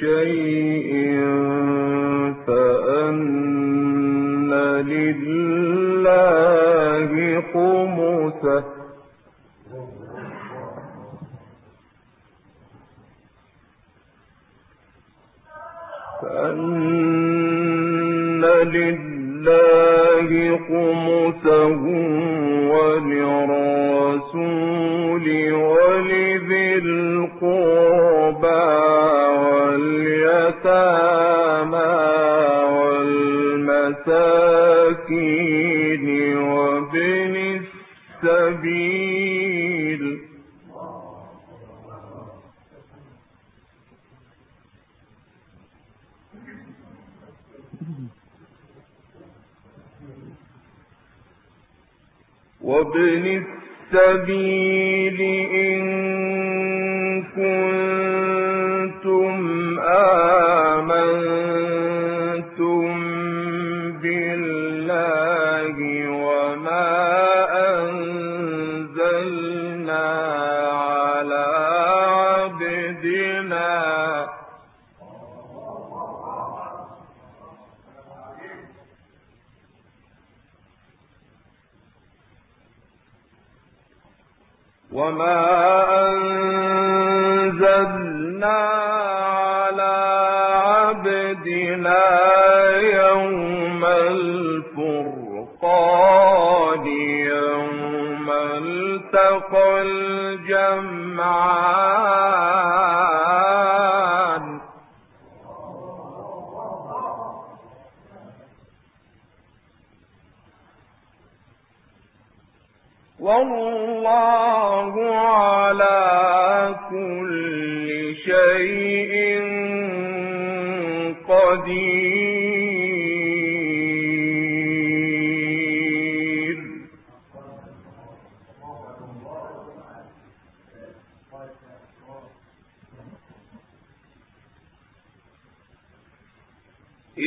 شيء فأن لله خمسه. فأن لله خمسه وما أنزلنا على عبدنا يوم الفرقان يوم التقى الجمعان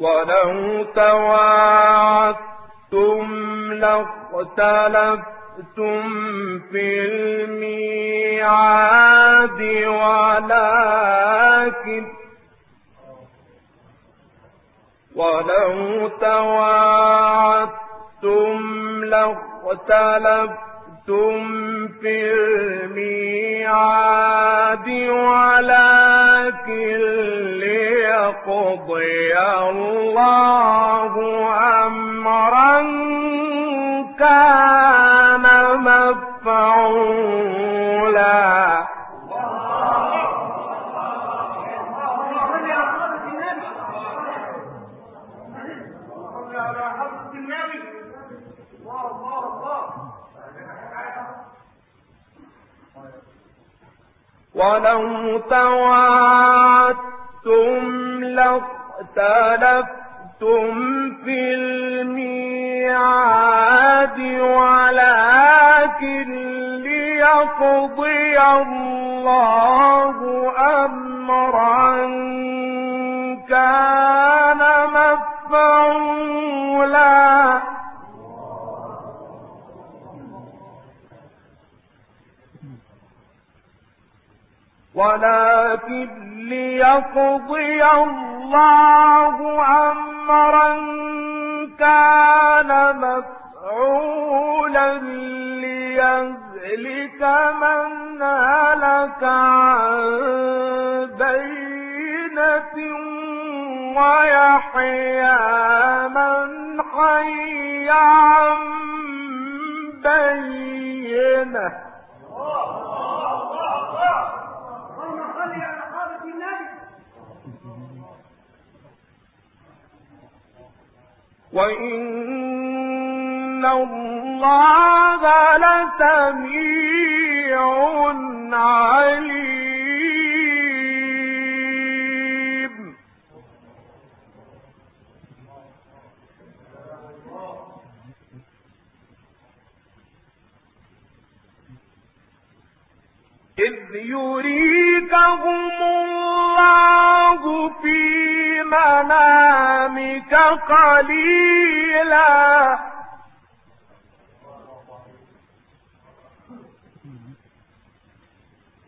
ولو تواعدتم لاختلفتم في الميعاد ولكن ولو تواعدتم لاختلفتم في الميعاد ولكن ليقضي توعدتم لاختلفتم في الميعاد ولكن ليقضي الله أمرا كان مفعولا. ولكن ليقضي الله أمرا كان مفعولا ليهلك من لك عن بينة ويحيى من حي عن بينه. وإن الله لسميع عليم إذ يريكهم الله في قليلا.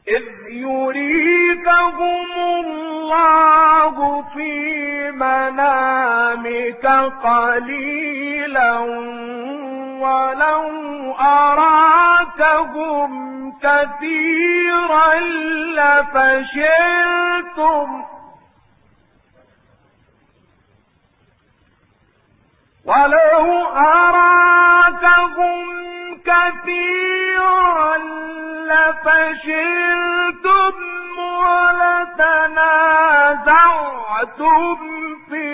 إذ يريكهم الله في منامك قليلا ولو أراكهم كثيرا لفشلتم ولو كثيرا لفشلتم ولتنازعتم في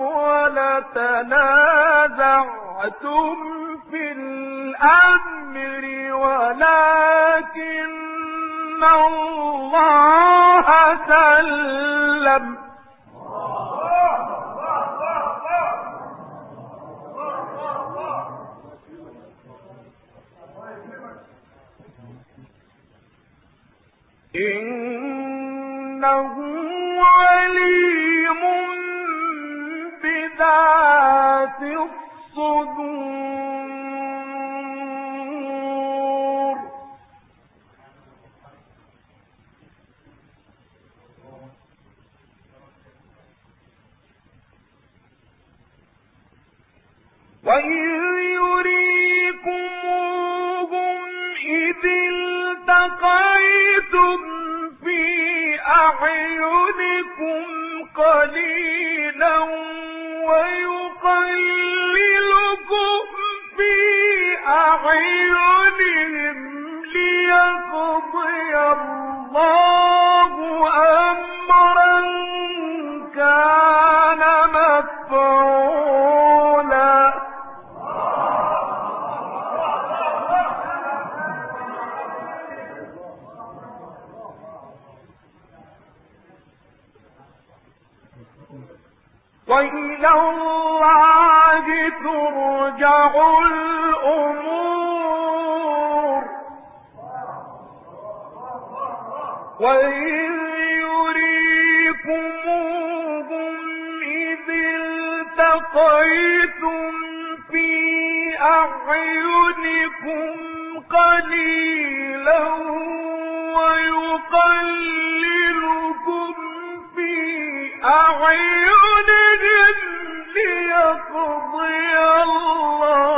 ولتنازعتم في الأمر ولكن الله سلم. إنه أعينكم قليلا ويقللكم ويقللكم في أعينكم ليقضي الله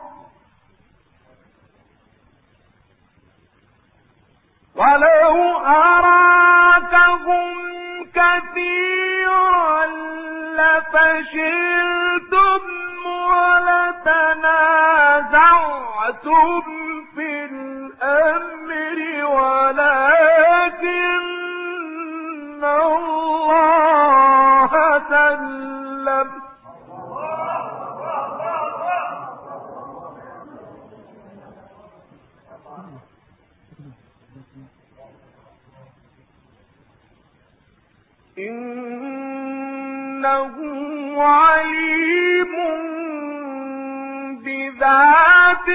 ولو أراكهم كثيرا لفشلتم ولتنازعتم في الأمر ولكن الله عليم بذات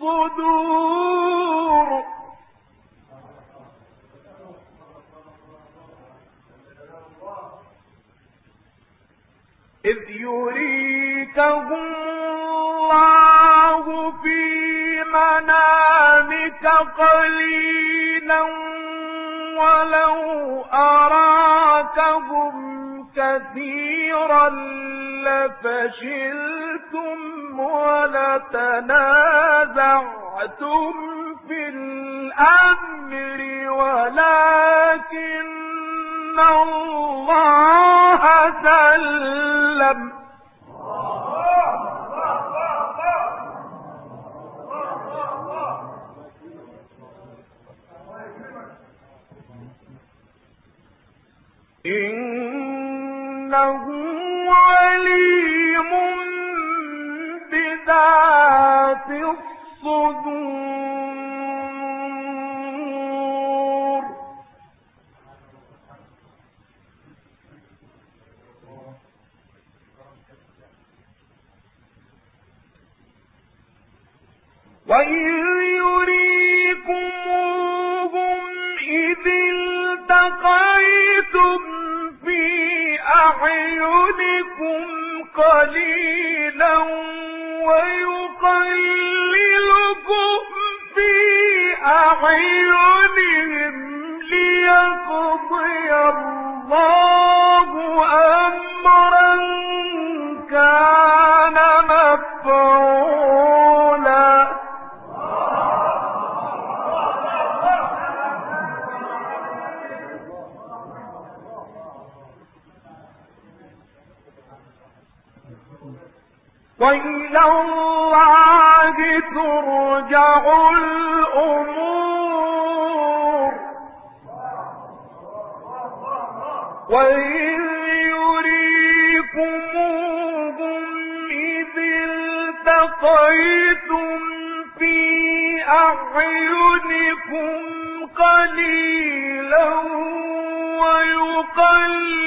الصدور. إذ يريكهم الله في منامك قليلا ولو أراكهم كثيرا لفشلتم ولتنازعتم في الأمر ولكن الله سلم إنه الأمور. يريكموهم التقيتم في أعينكم قليلا ويقللكم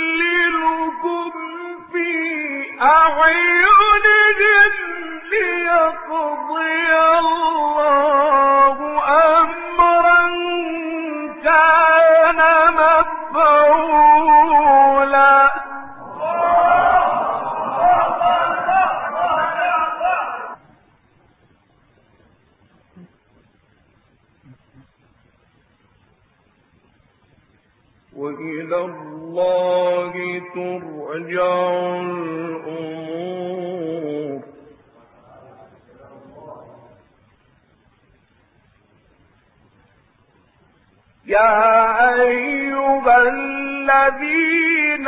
يا أيها الذين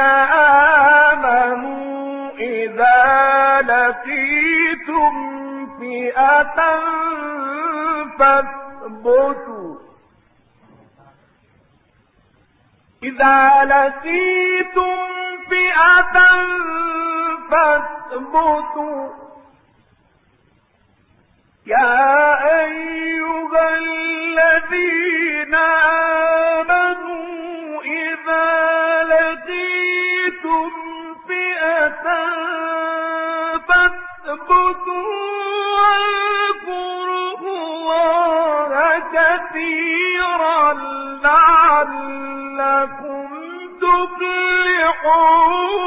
آمنوا إذا لقيتم فئة فاثبتوا. إذا لقيتم فئة فاثبتوا. يا أيها الذين آمنوا لعلكم تفلحون.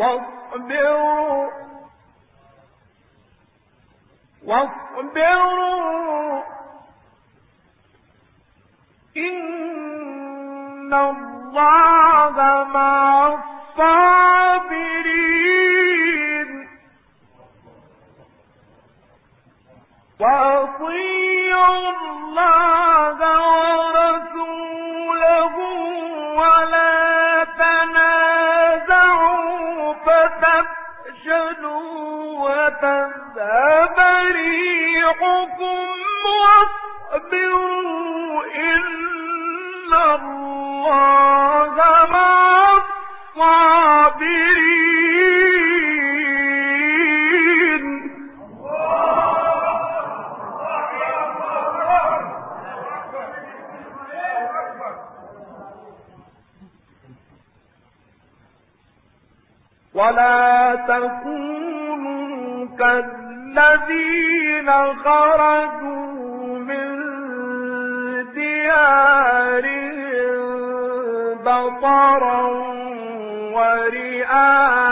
واصبروا. إن الله مع الصابرين. ورئاء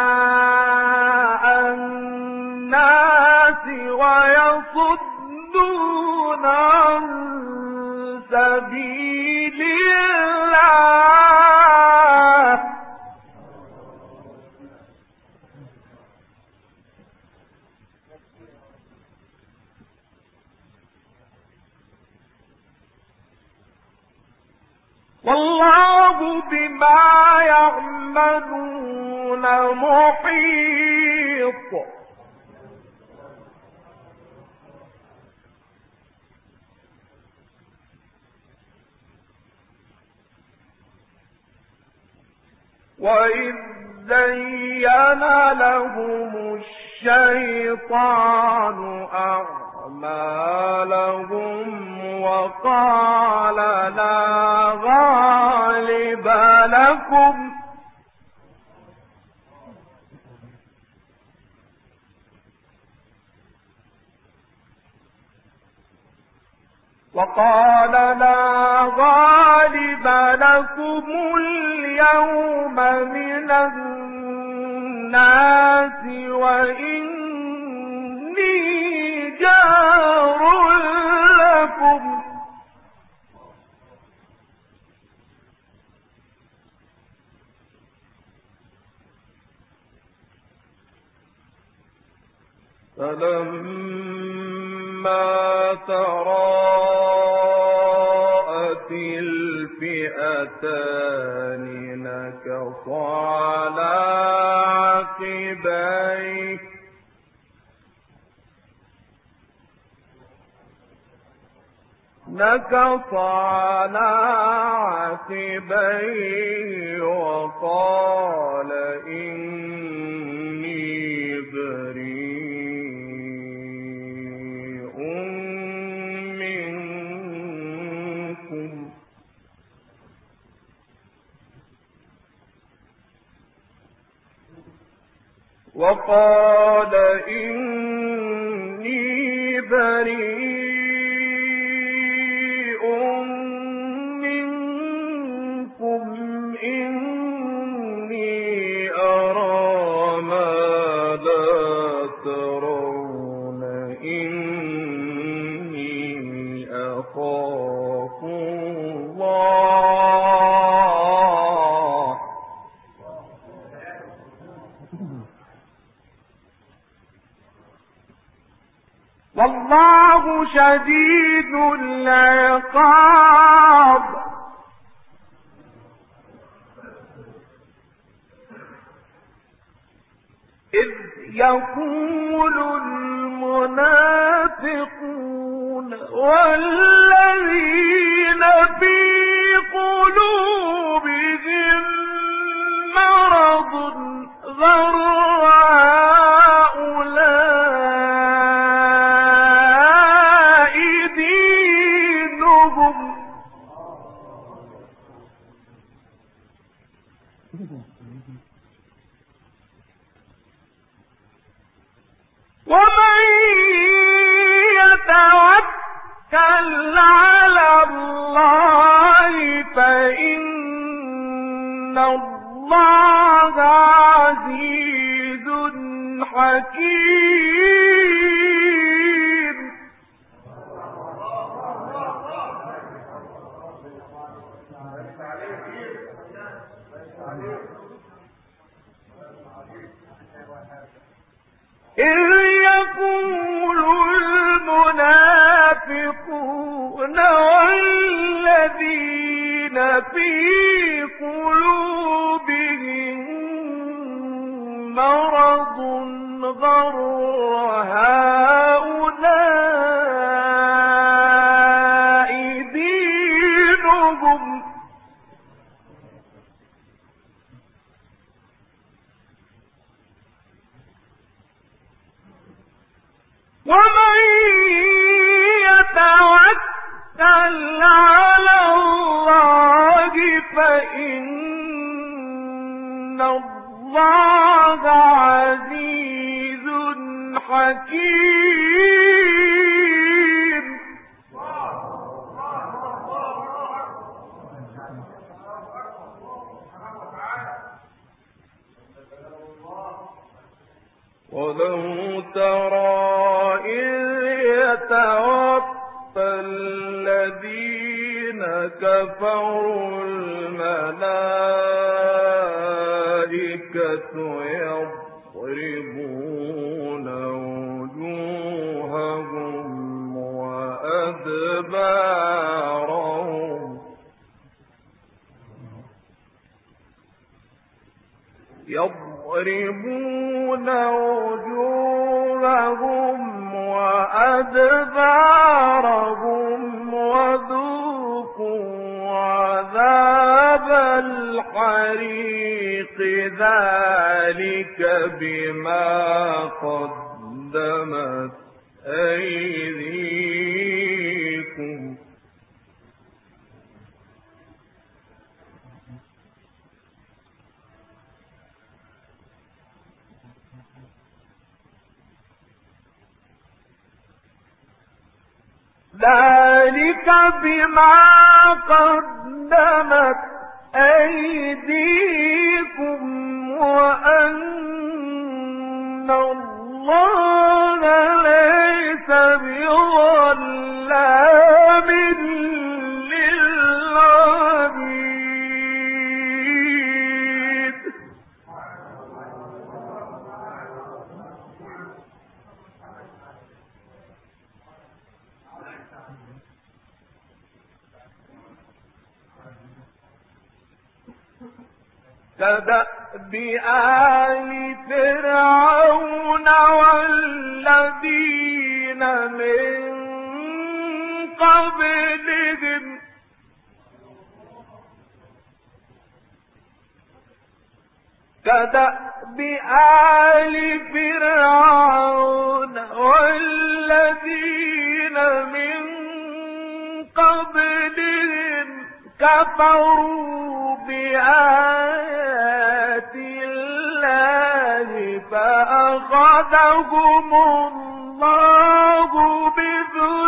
محيط وإذ زين لهم الشيطان أعمالهم وقال لا غالب لكم وقال لا غالب لكم اليوم من الناس وإني جار لكم. فلما تراءت الفئتان نكص على عقبيه نكص على عقبيه وقال إني وقال إني بريء والله شديد العقاب. إذ يقول المنافقون والذين في قلوبهم مرض غر حكيم فإن الله عزيز حكيم. ولو ترى إذ يتوفى الذين كفروا الملائكة يضربون وجوههم وأدبارهم. يضربون وجوههم وأدبارهم. ذلك بما قدمت كدأب آل فرعون والذين من قبلهم. كدأب آل فرعون والذين من قبلهم كفروا بآيات الله فأخذهم الله بذنوبهم.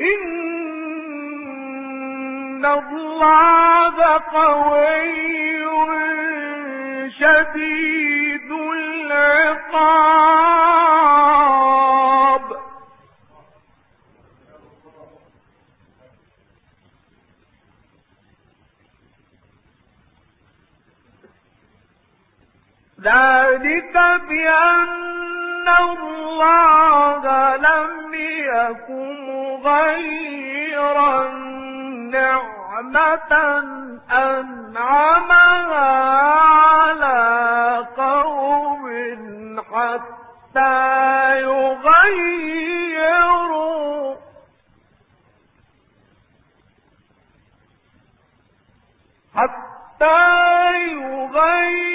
إن الله قوي شديد العقاب. ذلك بأن الله لم يكن غير نعمة يغيروا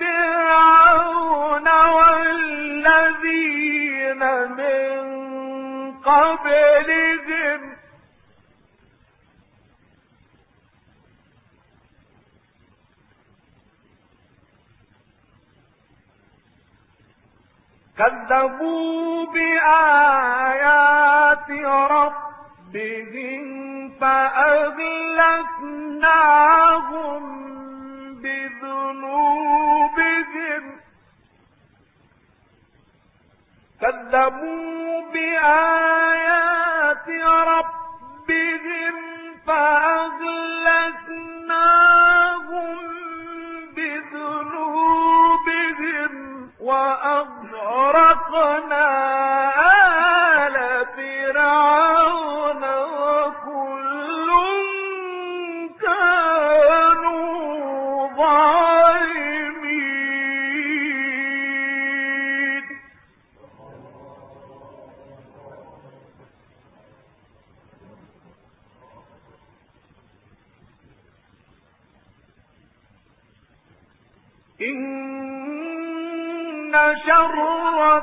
فرعون والذين من قبلهم. كذبوا بآيات ربهم فأغلقناهم كذبوا بآيات ربهم فأغلقناهم بذنوبهم وأغرقنا شر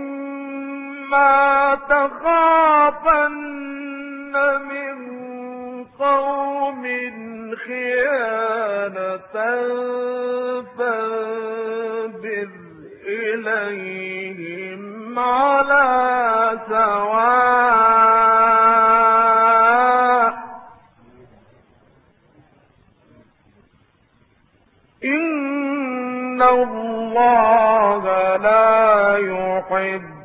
وإما تخافن من قوم خيانة فانبذ إليهم على سواء إن الله لا يحب